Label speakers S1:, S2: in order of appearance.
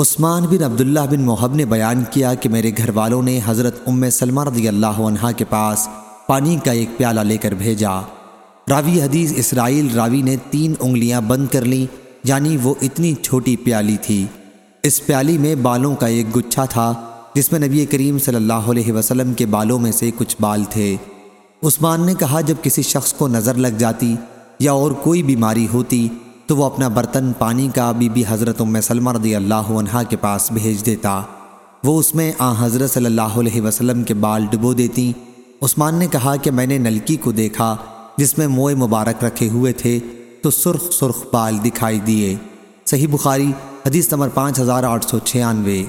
S1: عثمان بن عبداللہ بن محب نے بیان کیا کہ میرے گھر والوں نے حضرت ام سلمہ رضی اللہ عنہ کے پاس پانی کا ایک پیالہ لے کر بھیجا۔ راوی حدیث اسرائیل راوی نے تین انگلیاں بند کر لیں یعنی وہ اتنی چھوٹی پیالی تھی۔ اس پیالی میں بالوں کا ایک گچھا تھا، جس میں نبی کریم صلی اللہ علیہ وسلم کے بالوں میں سے کچھ بال تھے۔ عثمان نے کہا، جب کسی شخص کو نظر لگ جاتی یا اور کوئی بیماری ہوتی تو وہ اپنا برتن پانی کا بی بی حضرت ام سلمہ رضی اللہ عنہ کے پاس بھیج دیتا۔ وہ اس میں آ حضرت صلی اللہ علیہ وسلم کے بال ڈبو دیتی۔ عثمان نے کہا کہ میں نے نلکی کو دیکھا، جس میں موئے مبارک رکھے ہوئے تھے، تو سرخ سرخ بال دکھائی دیے۔ صحیح بخاری، حدیث نمبر پانچ ہزار آٹھ سو چھیانوے۔